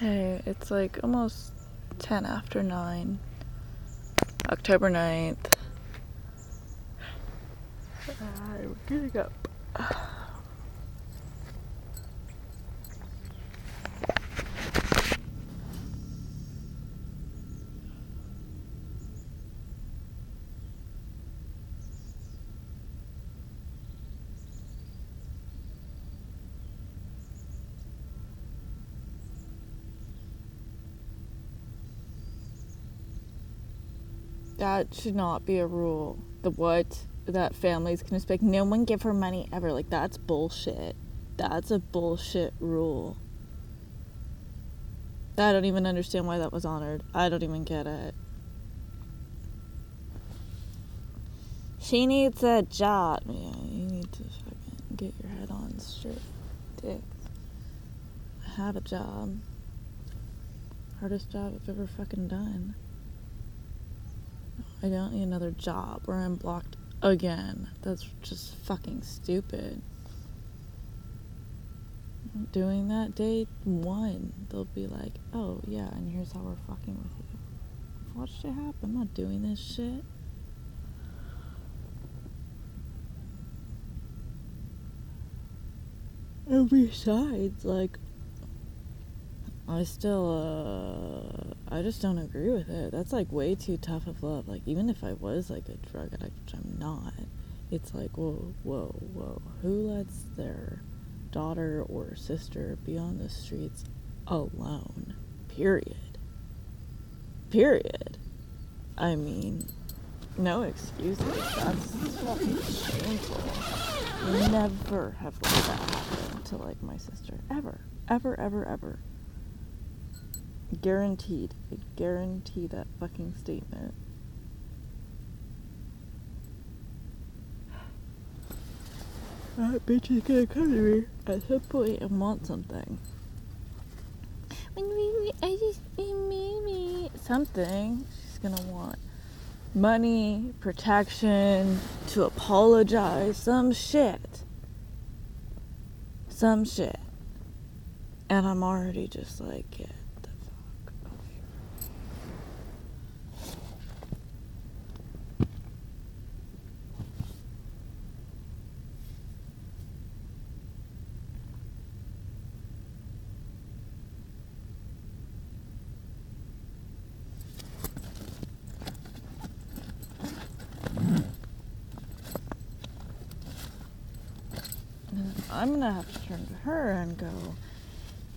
Okay, it's like almost 10 after 9. October 9th. I'm getting up. That should not be a rule. The what? That families can expect no one give her money ever. Like, that's bullshit. That's a bullshit rule. I don't even understand why that was honored. I don't even get it. She needs a job. Yeah, you need to fucking get your head on straight. Dick. I have a job. Hardest job I've ever fucking done. I don't need another job where I'm blocked again. That's just fucking stupid. Doing that day one, they'll be like, oh yeah, and here's how we're fucking with you. I've watched it happen. I'm not doing this shit. And besides, like, I still, uh, I just don't agree with it. That's like way too tough of love. Like, even if I was like a drug addict, which I'm not, it's like, whoa, whoa, whoa. Who lets their daughter or sister be on the streets alone? Period. Period. I mean, no excuses. That's fucking shameful. Never have let that happen to like my sister. Ever. Ever, ever, ever. Guaranteed. I guarantee that fucking statement. That bitch is gonna come to me at some point and want something. I just something she's gonna want. Money, protection, to apologize, some shit. Some shit. And I'm already just like, get the fuck over here. And I'm gonna have to turn to her and go,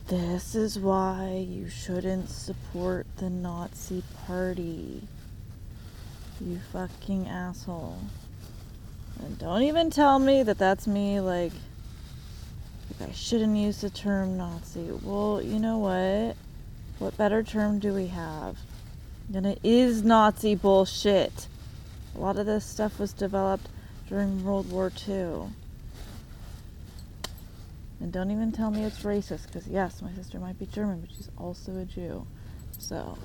This is why you shouldn't support the Nazi party. You fucking asshole. And don't even tell me that that's me, like, like I shouldn't use the term Nazi. Well, you know what? What better term do we have? And it is Nazi bullshit. A lot of this stuff was developed during World War II. And don't even tell me it's racist, because yes, my sister might be German, but she's also a Jew. So,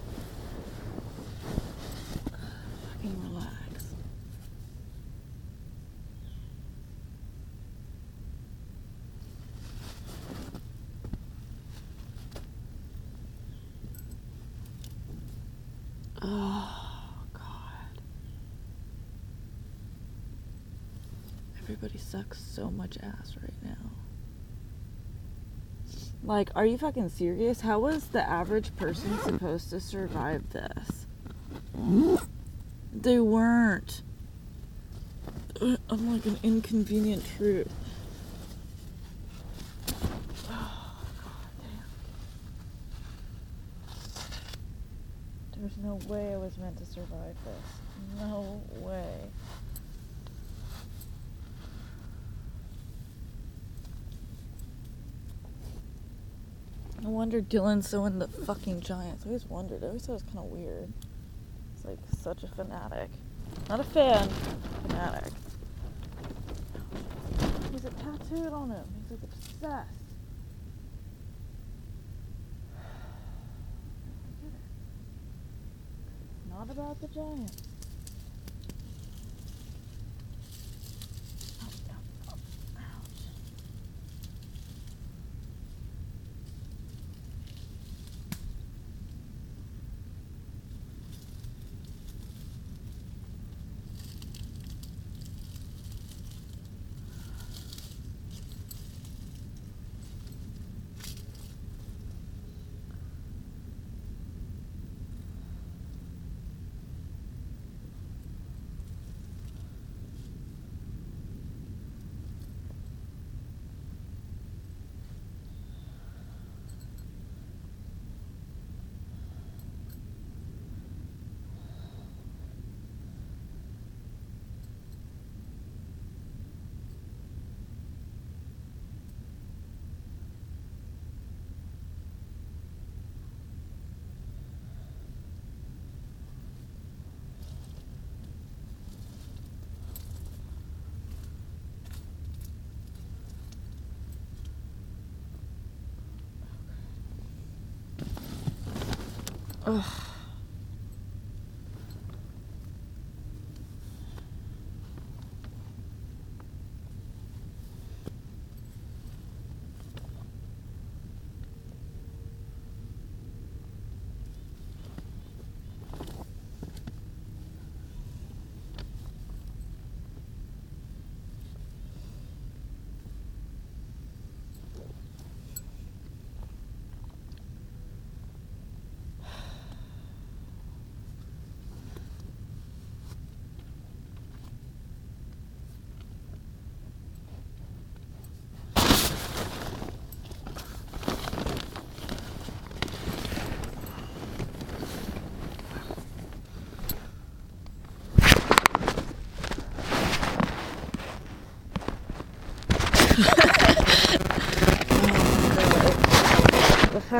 fucking relax. Oh, God. Everybody sucks so much ass right now. Like, are you fucking serious? How was the average person supposed to survive this? They weren't. I'm like an inconvenient truth. Oh, There's no way I was meant to survive this. No way. No wonder Dylan's so in the fucking giants. I always wondered. I always thought it was kind of weird. He's like such a fanatic. Not a fan, fanatic. He's a tattooed on him. He's like obsessed. It's not about the giants. Ugh.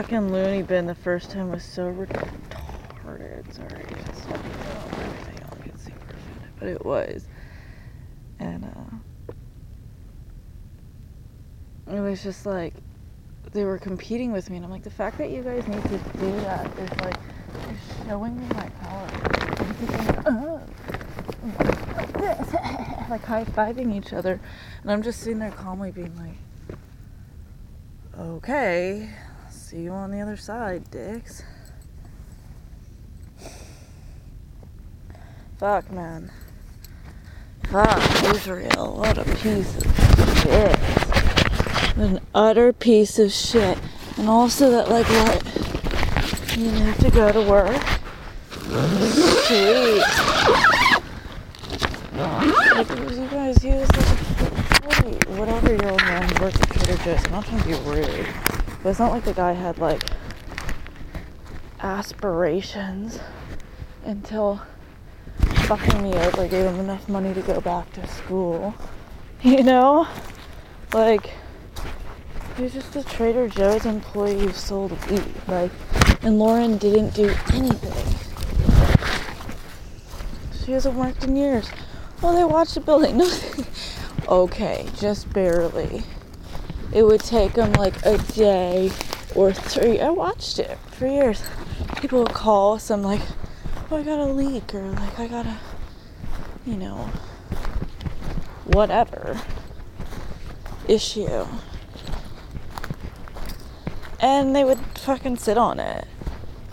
Fucking loony bin the first time was so retarded. Sorry, just everything. I'll get super offended, but it was, and uh, it was just like they were competing with me, and I'm like, the fact that you guys need to do that is like showing me my power. Like high fiving each other, and I'm just sitting there calmly being like, okay. See you on the other side, dicks. Fuck, man. Fuck, Israel. What a piece of shit. An utter piece of shit. And also that, like, what? You have to go to work? Sweet. Like, you guys use, like, whatever year old man works at Trader Joe's. I'm not trying to be rude. But it's not like the guy had like aspirations until fucking me over gave him enough money to go back to school. You know? Like he's just a Trader Joe's employee who sold weed. Like and Lauren didn't do anything. She hasn't worked in years. Well they watched the building. Okay, just barely it would take them like a day or three. I watched it for years. People would call some like, oh, I got a leak, or like, I got a, you know, whatever issue. And they would fucking sit on it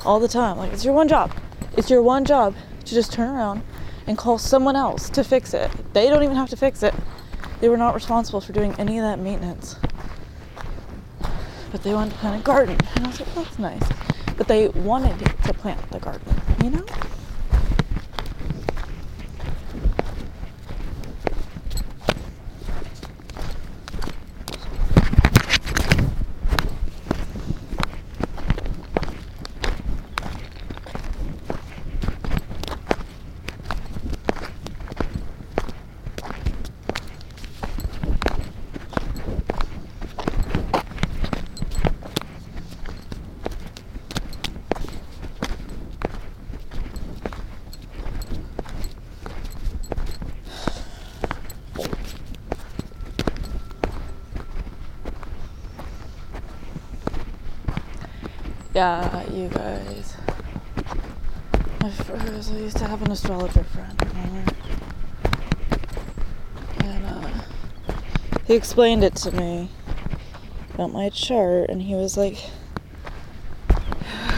all the time. Like, it's your one job. It's your one job to just turn around and call someone else to fix it. They don't even have to fix it. They were not responsible for doing any of that maintenance but they wanted to plant a garden. And I was like, that's nice. But they wanted to plant the garden, you know? Yeah, you guys. I first I used to have an astrologer friend, remember? And uh, he explained it to me about my chart, and he was like,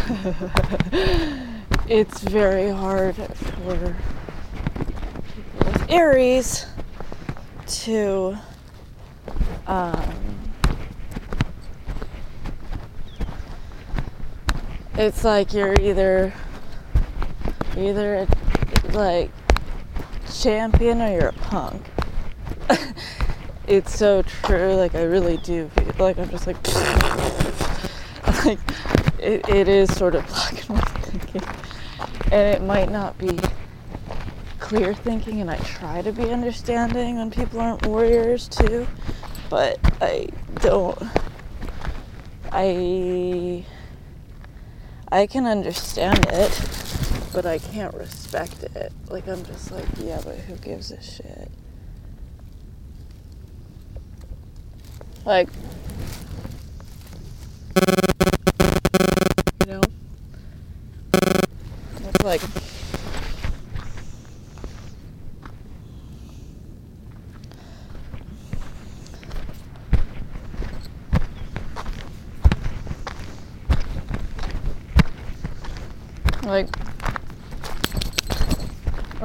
"It's very hard for people with Aries to." Um, it's like you're either either like champion or you're a punk. it's so true. Like I really do feel like I'm just like like it, it is sort of black and white thinking, and it might not be clear thinking. And I try to be understanding when people aren't warriors too, but I don't. I I can understand it, but I can't respect it. Like, I'm just like, yeah, but who gives a shit? Like,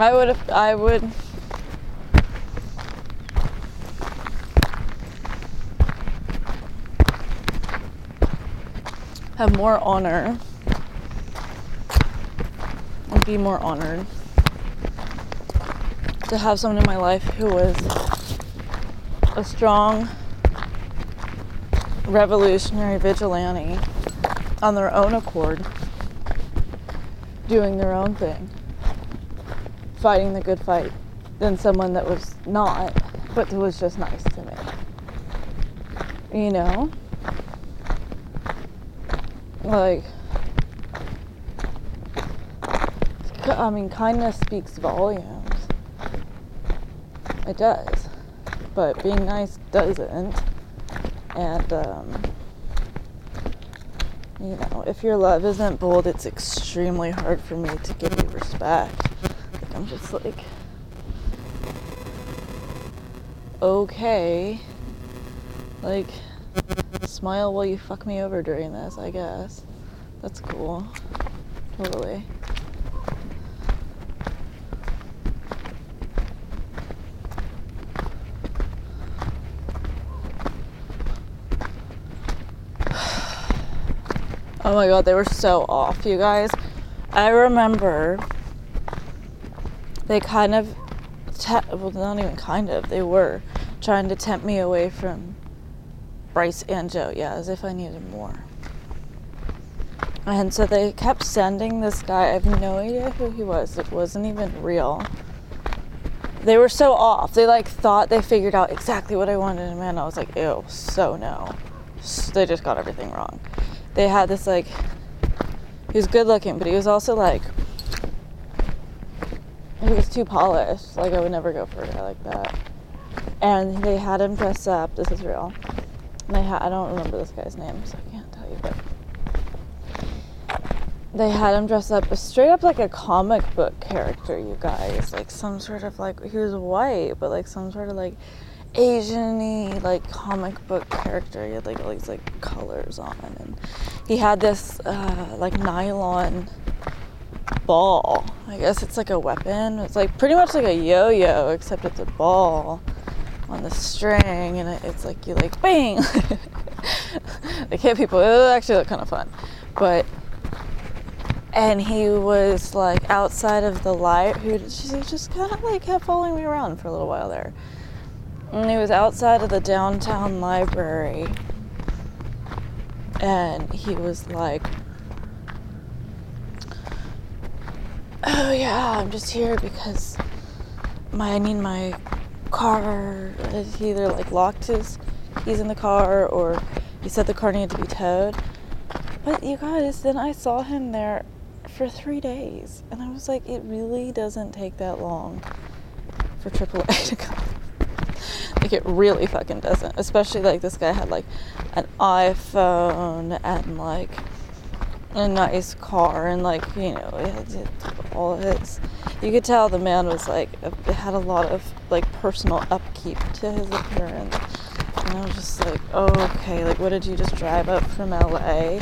I would have, I would. Have more honor. And be more honored. To have someone in my life who was a strong revolutionary vigilante on their own accord, doing their own thing, fighting the good fight, than someone that was not, but was just nice to me. You know? Like, I mean, kindness speaks volumes. It does. But being nice doesn't. And, um, you know, if your love isn't bold, it's extremely hard for me to give you respect. Just like, okay. Like, smile while you fuck me over during this, I guess. That's cool. Totally. Oh my god, they were so off, you guys. I remember they kind of, te- well, not even kind of, they were trying to tempt me away from Bryce and Joe, yeah, as if I needed more. And so they kept sending this guy, I have no idea who he was, it wasn't even real. They were so off. They like thought they figured out exactly what I wanted man. I was like, ew, so no. They just got everything wrong they had this like he was good looking, but he was also like he was too polished. Like I would never go for a guy like that. And they had him dress up. This is real. And they had I don't remember this guy's name, so I can't tell you, but they had him dress up straight up like a comic book character, you guys. Like some sort of like he was white, but like some sort of like Asian-y, like comic book character. He had like all these like colors on, and he had this uh, like nylon ball. I guess it's like a weapon. It's like pretty much like a yo-yo, except it's a ball on the string, and it's like you like bang. like hit people. It actually looked kind of fun, but and he was like outside of the light. Who just kind of like kept following me around for a little while there and he was outside of the downtown library. And he was like, Oh, yeah, I'm just here because my I need my car. He either like locked his keys in the car or he said the car needed to be towed. But you guys, then I saw him there for three days. And I was like, it really doesn't take that long for AAA to come. Like it really fucking doesn't. Especially like this guy had like an iPhone and like a nice car and like you know it had all his. You could tell the man was like had a lot of like personal upkeep to his appearance. And i was just like oh, okay like what did you just drive up from la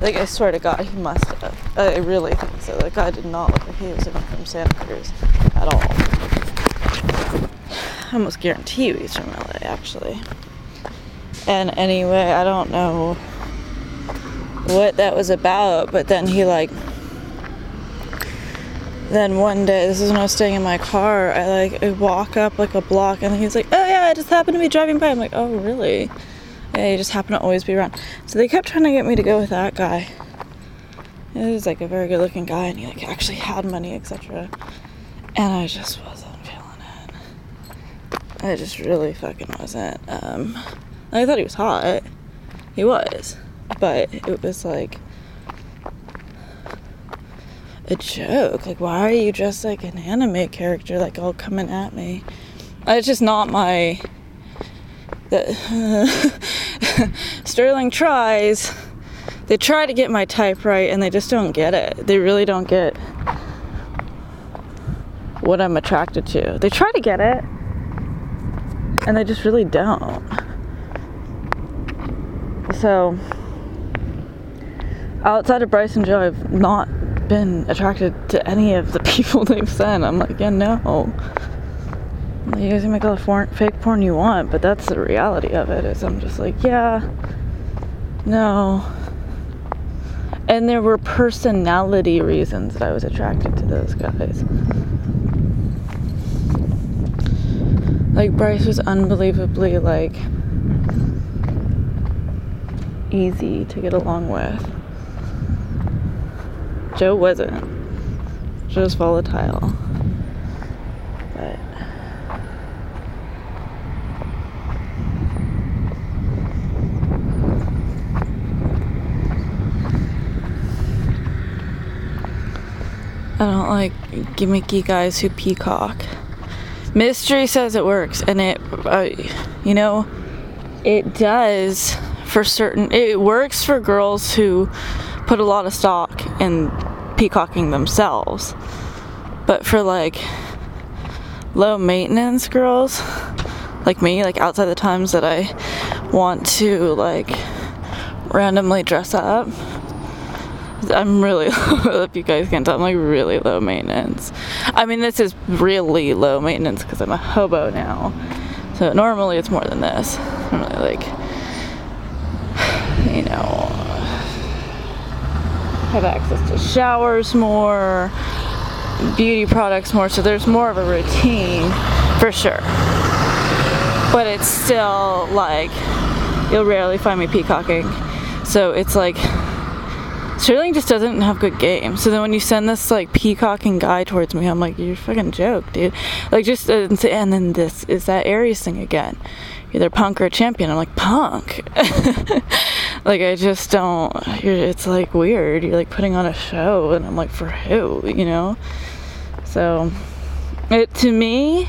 like i swear to god he must have. I really think so. Like i did not look like he was from santa cruz at all. I almost guarantee he's from LA, actually. And anyway, I don't know what that was about, but then he like then one day, this is when I was staying in my car, I like I walk up like a block and he's like, Oh yeah, I just happened to be driving by. I'm like, Oh really? Yeah, he just happened to always be around. So they kept trying to get me to go with that guy. He was like a very good looking guy and he like actually had money, etc. And I just wasn't feeling it. I just really fucking wasn't. Um, I thought he was hot. He was. But it was like a joke. Like, why are you dressed like an anime character, like all coming at me? It's just not my. The, Sterling tries. They try to get my type right and they just don't get it. They really don't get what I'm attracted to. They try to get it, and they just really don't. So, outside of Bryce and Joe, I've not been attracted to any of the people they've sent. I'm like, yeah, no. You guys can make all the fake porn you want, but that's the reality of it. Is I'm just like, yeah, no. And there were personality reasons that I was attracted to those guys. Like Bryce was unbelievably like easy to get along with. Joe wasn't. Joe was volatile. But I don't like gimmicky guys who peacock. Mystery says it works, and it, uh, you know, it does for certain. It works for girls who put a lot of stock in peacocking themselves, but for like low maintenance girls like me, like outside the times that I want to like randomly dress up I'm really, if you guys can tell, I'm like really low maintenance. I mean, this is really low maintenance because I'm a hobo now. So normally it's more than this. Normally, like, you know, have access to showers more, beauty products more. So there's more of a routine for sure. But it's still like, you'll rarely find me peacocking. So it's like, Sterling just doesn't have good game. So then when you send this like peacocking guy towards me, I'm like, you're fucking joke, dude. Like just and then this is that Aries thing again. Either punk or a champion. I'm like punk. like I just don't. it's like weird. You're like putting on a show, and I'm like, for who? You know. So it to me,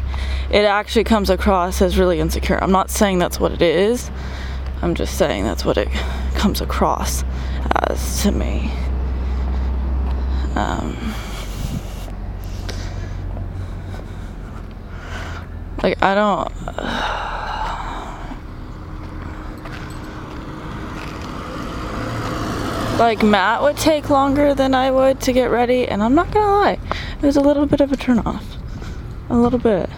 it actually comes across as really insecure. I'm not saying that's what it is. I'm just saying that's what it comes across as to me. Um, like, I don't. Like Matt would take longer than I would to get ready, and I'm not gonna lie, it was a little bit of a turn off. A little bit.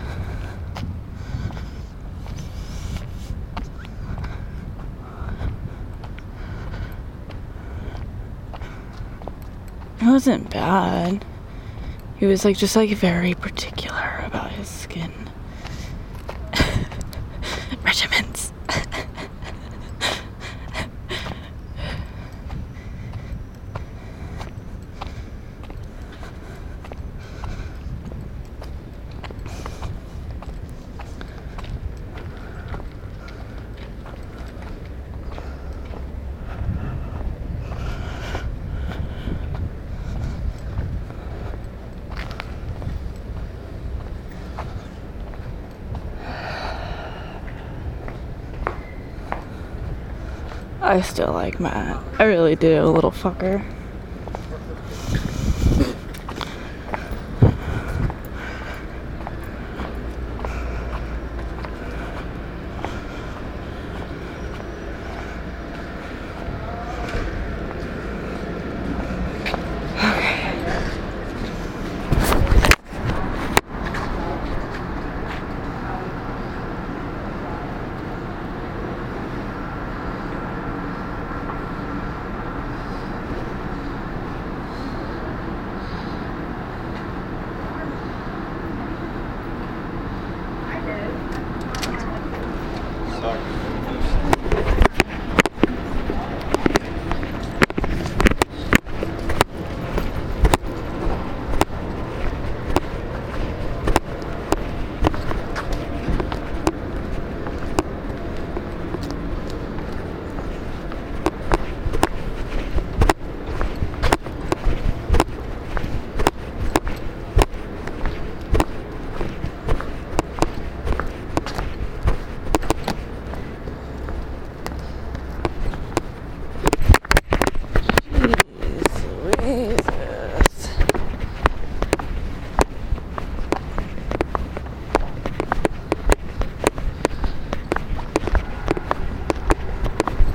It wasn't bad. He was like just like very particular about his skin. Regiments. I still like Matt. I really do, little fucker.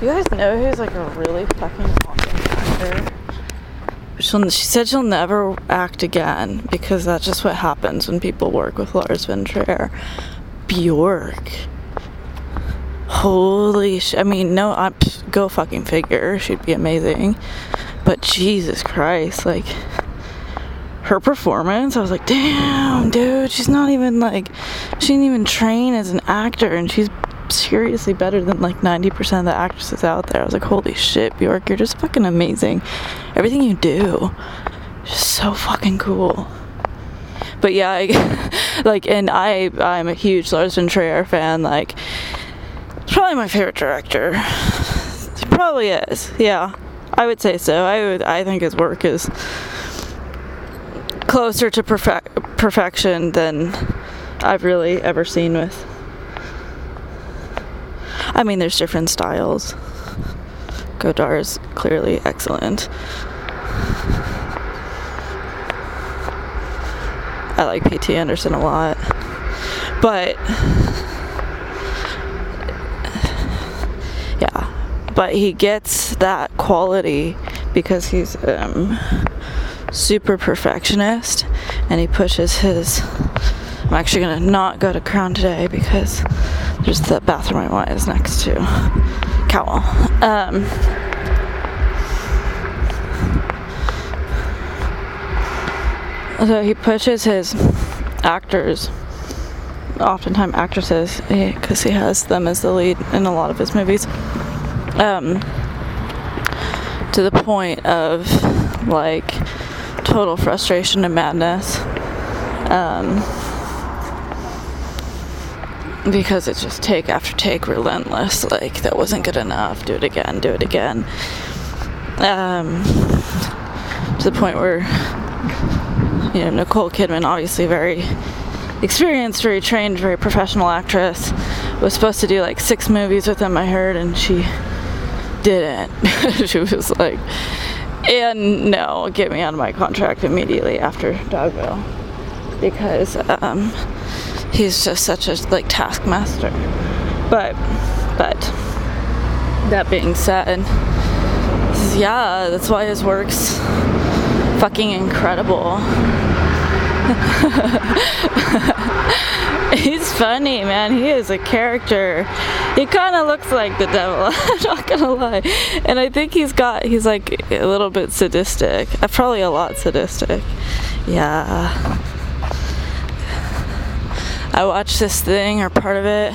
You guys know who's like a really fucking awesome actor? She'll, she said she'll never act again because that's just what happens when people work with Lars von Trier. Bjork. Holy sh! I mean, no, I go fucking figure. She'd be amazing, but Jesus Christ, like her performance, I was like, damn, dude, she's not even like, she didn't even train as an actor, and she's seriously better than like 90% of the actresses out there. I was like, holy shit, Bjork, you're just fucking amazing. Everything you do, just so fucking cool. But yeah, I, like, and I, I'm a huge Lars von Trier fan. Like, probably my favorite director. He probably is. Yeah, I would say so. I would. I think his work is closer to perfect perfection than I've really ever seen with. I mean, there's different styles. Godard is clearly excellent. I like P.T. Anderson a lot. But yeah, but he gets that quality because he's um, super perfectionist and he pushes his I'm actually gonna not go to Crown today because there's the bathroom I want is next to Cowell. Um, so he pushes his actors, oftentimes actresses, because he has them as the lead in a lot of his movies, um, to the point of like total frustration and madness. Um, because it's just take after take relentless. Like that wasn't good enough. Do it again do it again. Um, to the point where you know nicole kidman obviously very experienced very trained very professional actress was supposed to do like six movies with him i heard and she didn't. She was like and no, get me out of my contract immediately after Dogville. Because um, he's just such a like taskmaster. But but that being said, yeah, that's why his work's fucking incredible. He's funny, man. He is a character. He kind of looks like the devil. I'm not gonna lie. And I think he's got, he's like a little bit sadistic. Uh, probably a lot sadistic. Yeah. I watched this thing or part of it.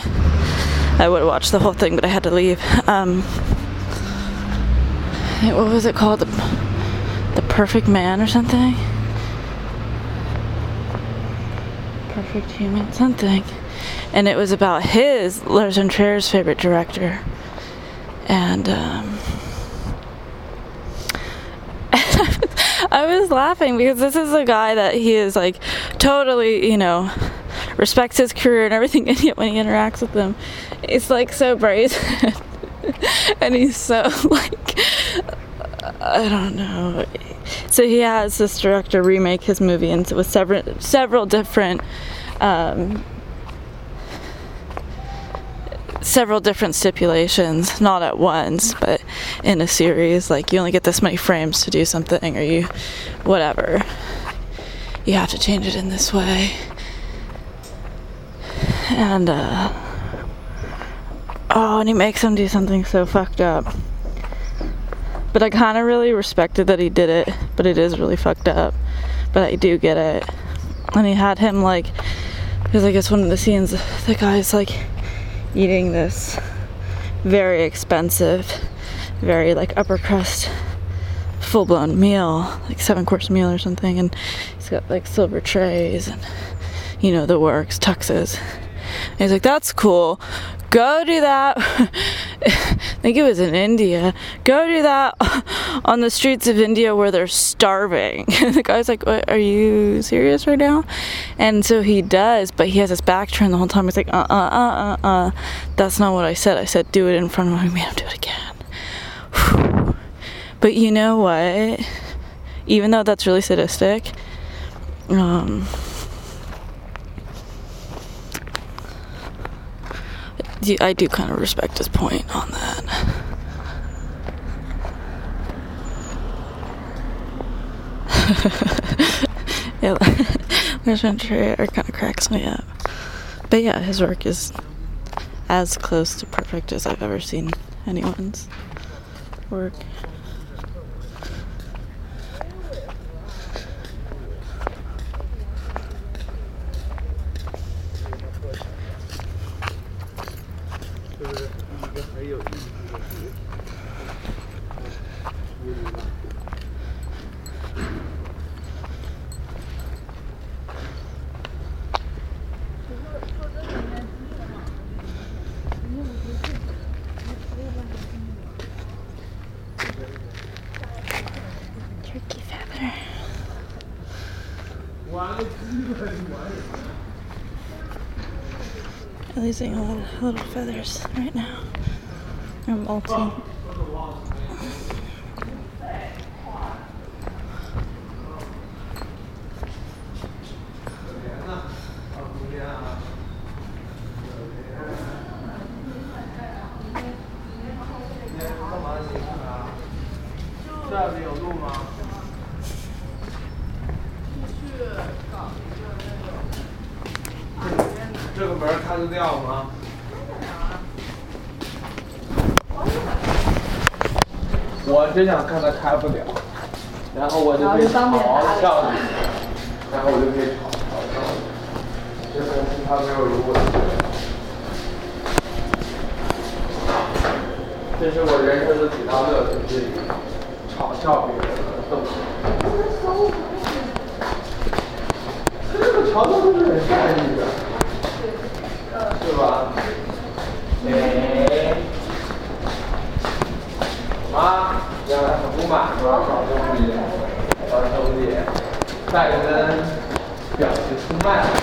I would watch the whole thing, but I had to leave. Um, what was it called? The, the Perfect Man or something? Perfect Human something. And it was about his, Lars von Trier's favorite director. And um, I was laughing because this is a guy that he is like totally, you know, respects his career and everything, and yet when he interacts with them, it's like so brazen. and he's so like, I don't know. So he has this director remake his movie and with several several different um, several different stipulations, not at once, but in a series. Like you only get this many frames to do something, or you, whatever. You have to change it in this way. And, uh, oh, and he makes him do something so fucked up. But I kind of really respected that he did it, but it is really fucked up. But I do get it. And he had him like, because I guess one of the scenes, the guy's like eating this very expensive, very like upper crust, full blown meal, like seven course meal or something. And he's got like silver trays and, you know, the works, tuxes. And he's like, that's cool go do that. I think it was in India. Go do that on the streets of India where they're starving. the guy's like, Are you serious right now? And so he does, but he has his back turned the whole time. He's like, Uh uh uh uh uh. That's not what I said. I said, Do it in front of made him do it again. but you know what? Even though that's really sadistic, um, I do kind of respect his point on that. yeah, Lars von Trier kind of cracks me up. But yeah, his work is as close to perfect as I've ever seen anyone's work. I'm a of little feathers right now. 真想看他开不了，然后我就可以嘲笑你，然后我就可以嘲笑你。这东西它没有如果的。这是我人生的几大乐趣之一，嘲笑别人的动作。这个嘲笑都是很善意拜登表示出卖。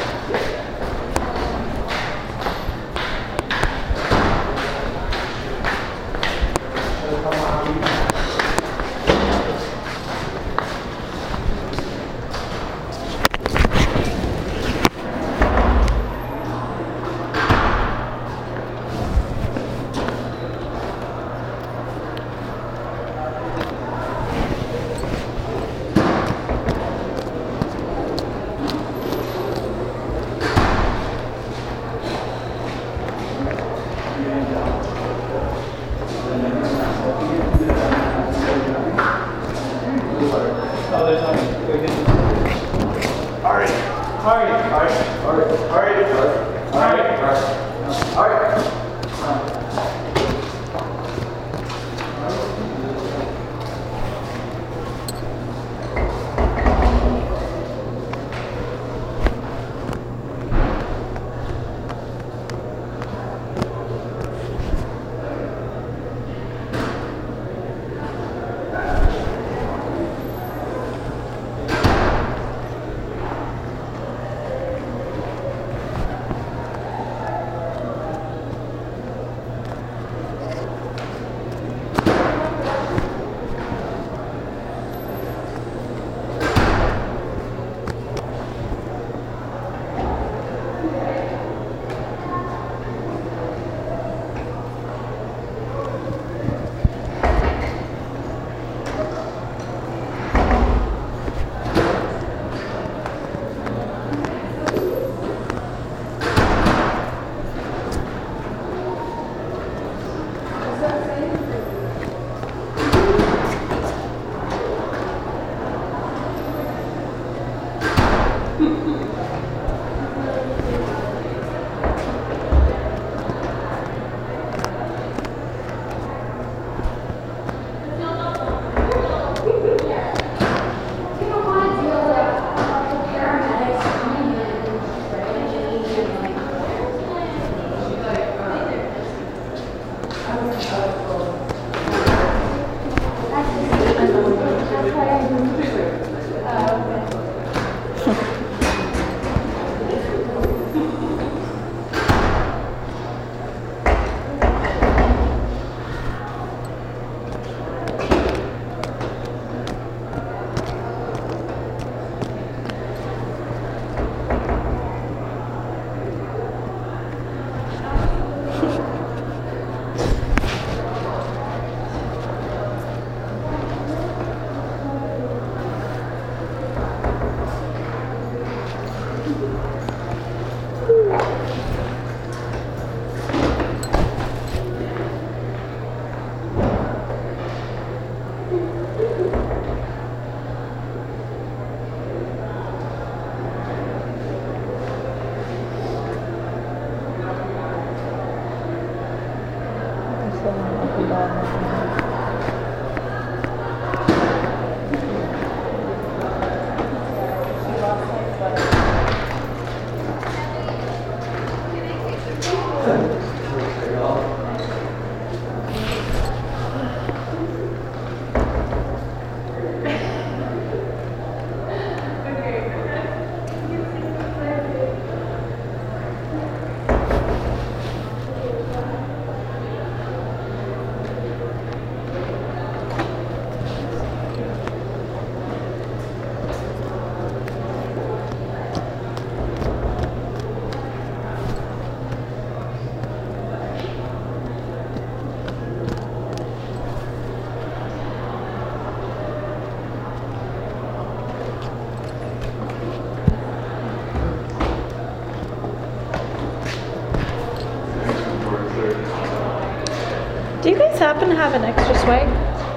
Happen to have an extra swipe?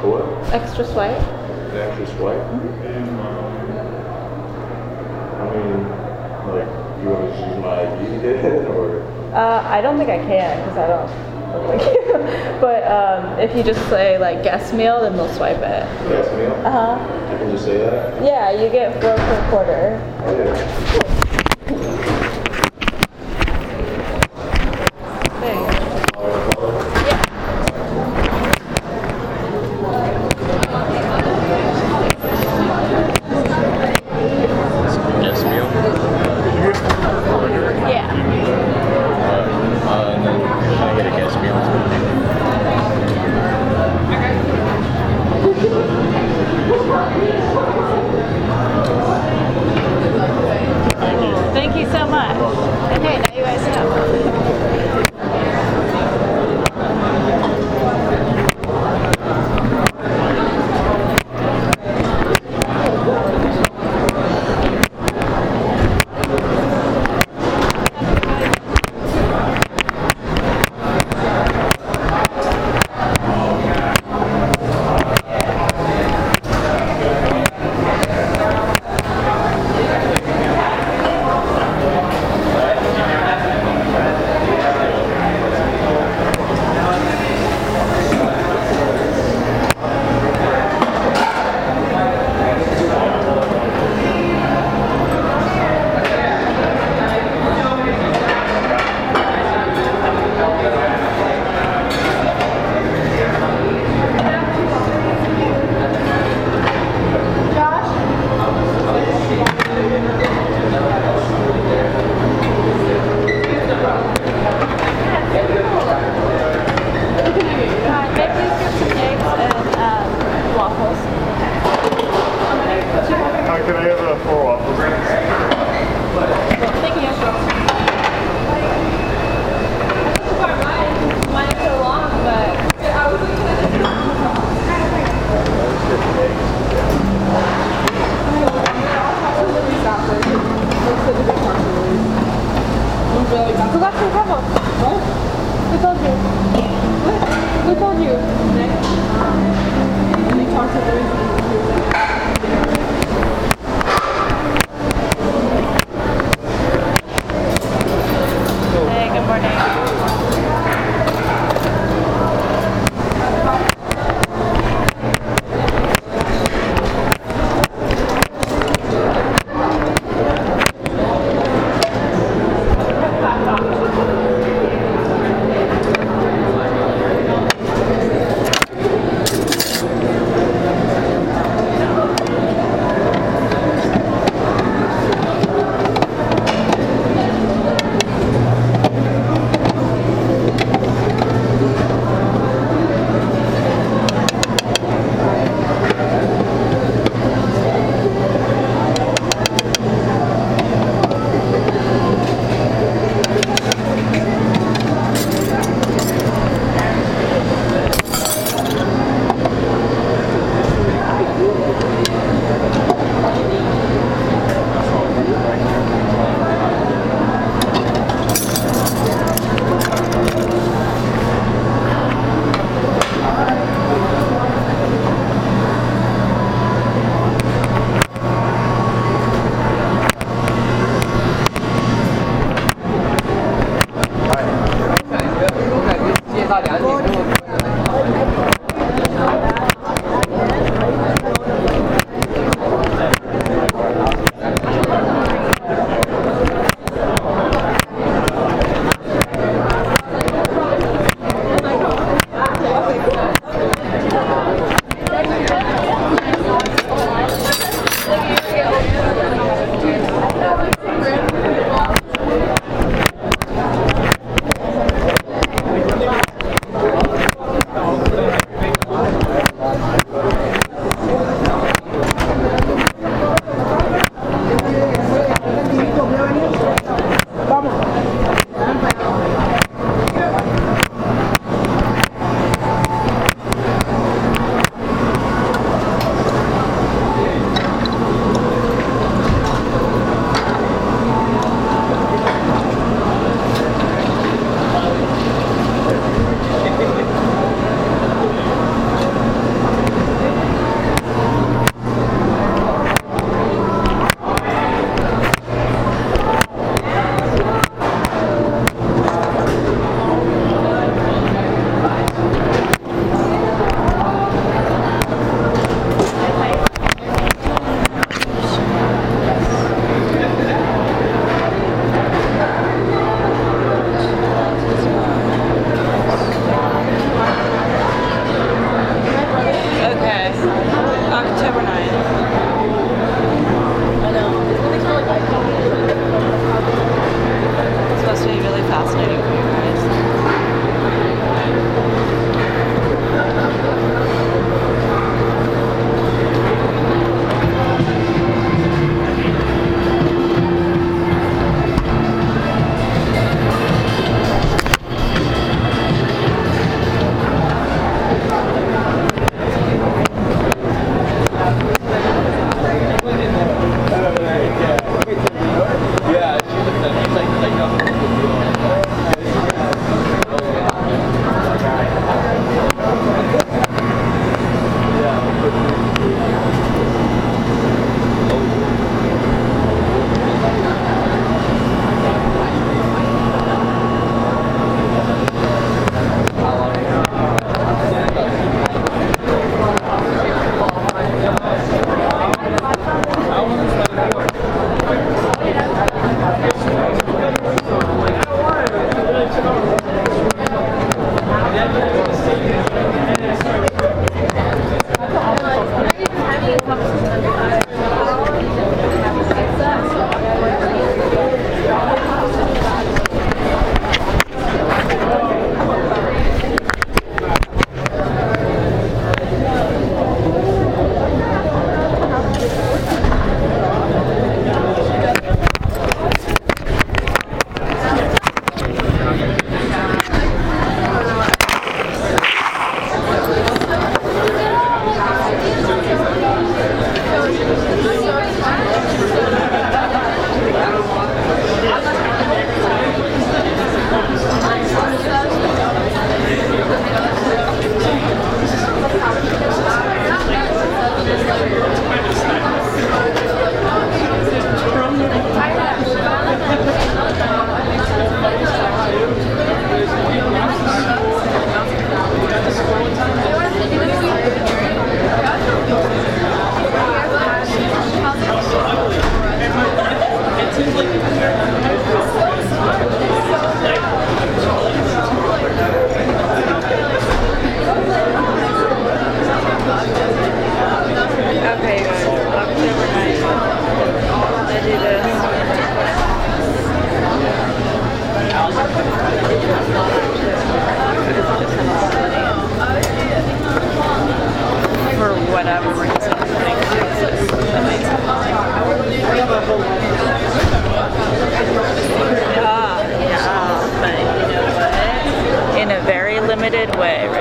What? Extra swipe? An extra swipe? I mean, like, you want to use my ID to or? Uh, I don't think I can because I don't look like you. but um, if you just say like guest meal, then they'll swipe it. Guest meal? Uh huh. I can just say that? Yeah, you get four per quarter. Oh, yeah.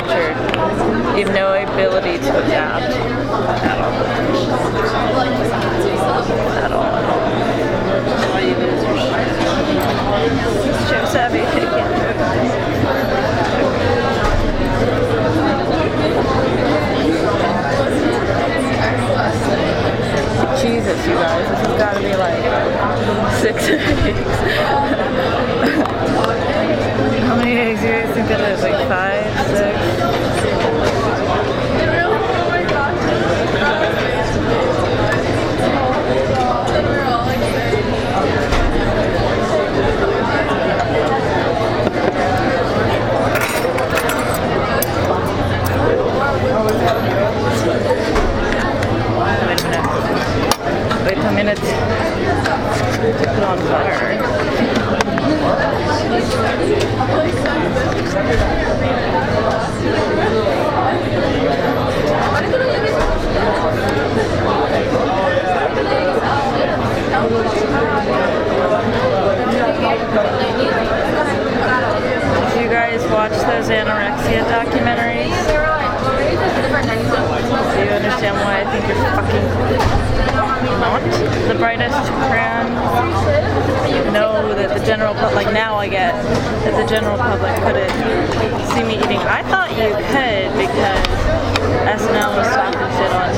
Richard. You have no ability to adapt at all. At all, at all. Chip savvy. Jesus, you guys, this has got to be like six eggs. How many eggs do you guys think that is? Like five, six? Wait a minute. Put on butter. Did you guys watch those anorexia documentaries? Do you understand why I think you're fucking not the brightest crayon? Know that the general public, like now I get that the general public couldn't see me eating. I thought you could because SNL was talking shit on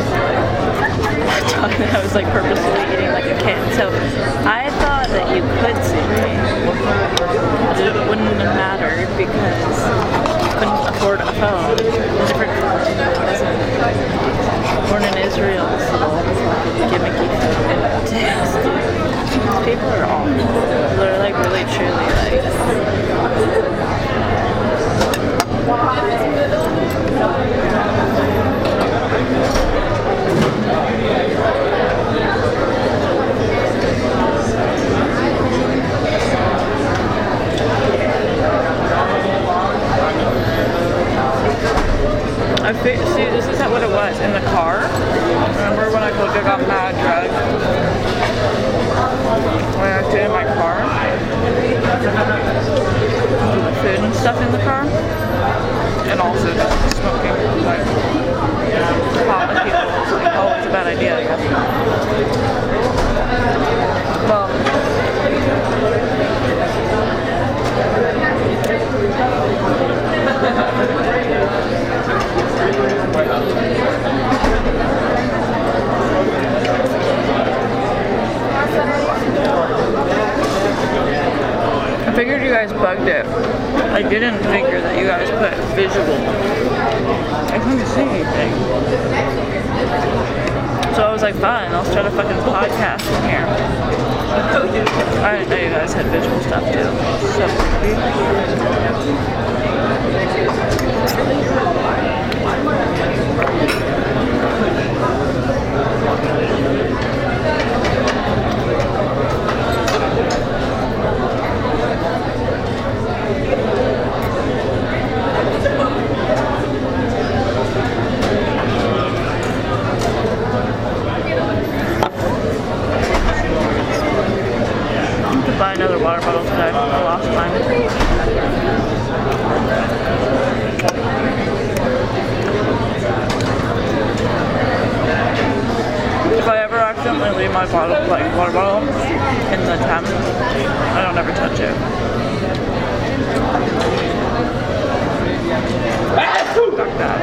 that I was like purposefully eating like a kid. So I thought that you could see me. It wouldn't have mattered because Afford a phone. Different born in Israel, so gimmicky. These people are awful. They're like really truly like I think, see, this is what it was in the car. Remember when I told you I got mad drugs? When I stayed in my car? Food and stuff in the car? And also just visual. I couldn't see anything. So I was like, fine, I'll start a fucking podcast from here. I didn't know you guys had visual stuff too. So I buy another water bottle today. I lost mine. If I ever accidentally leave my bottle, like water bottle, in the Thames, I don't ever touch it. Fuck that.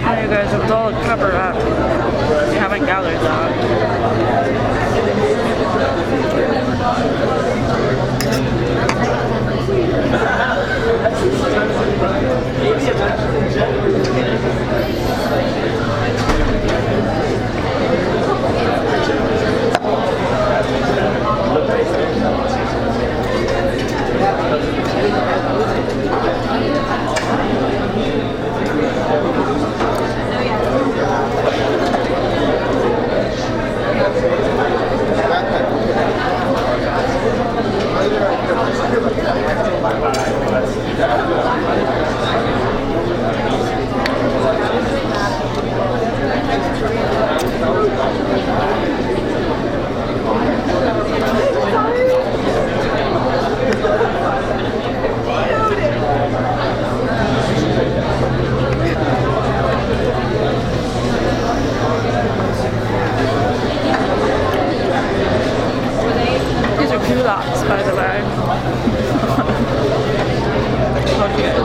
Hi you guys, have all covered up. We haven't gathered though. Thank you. two laps, by the way. not.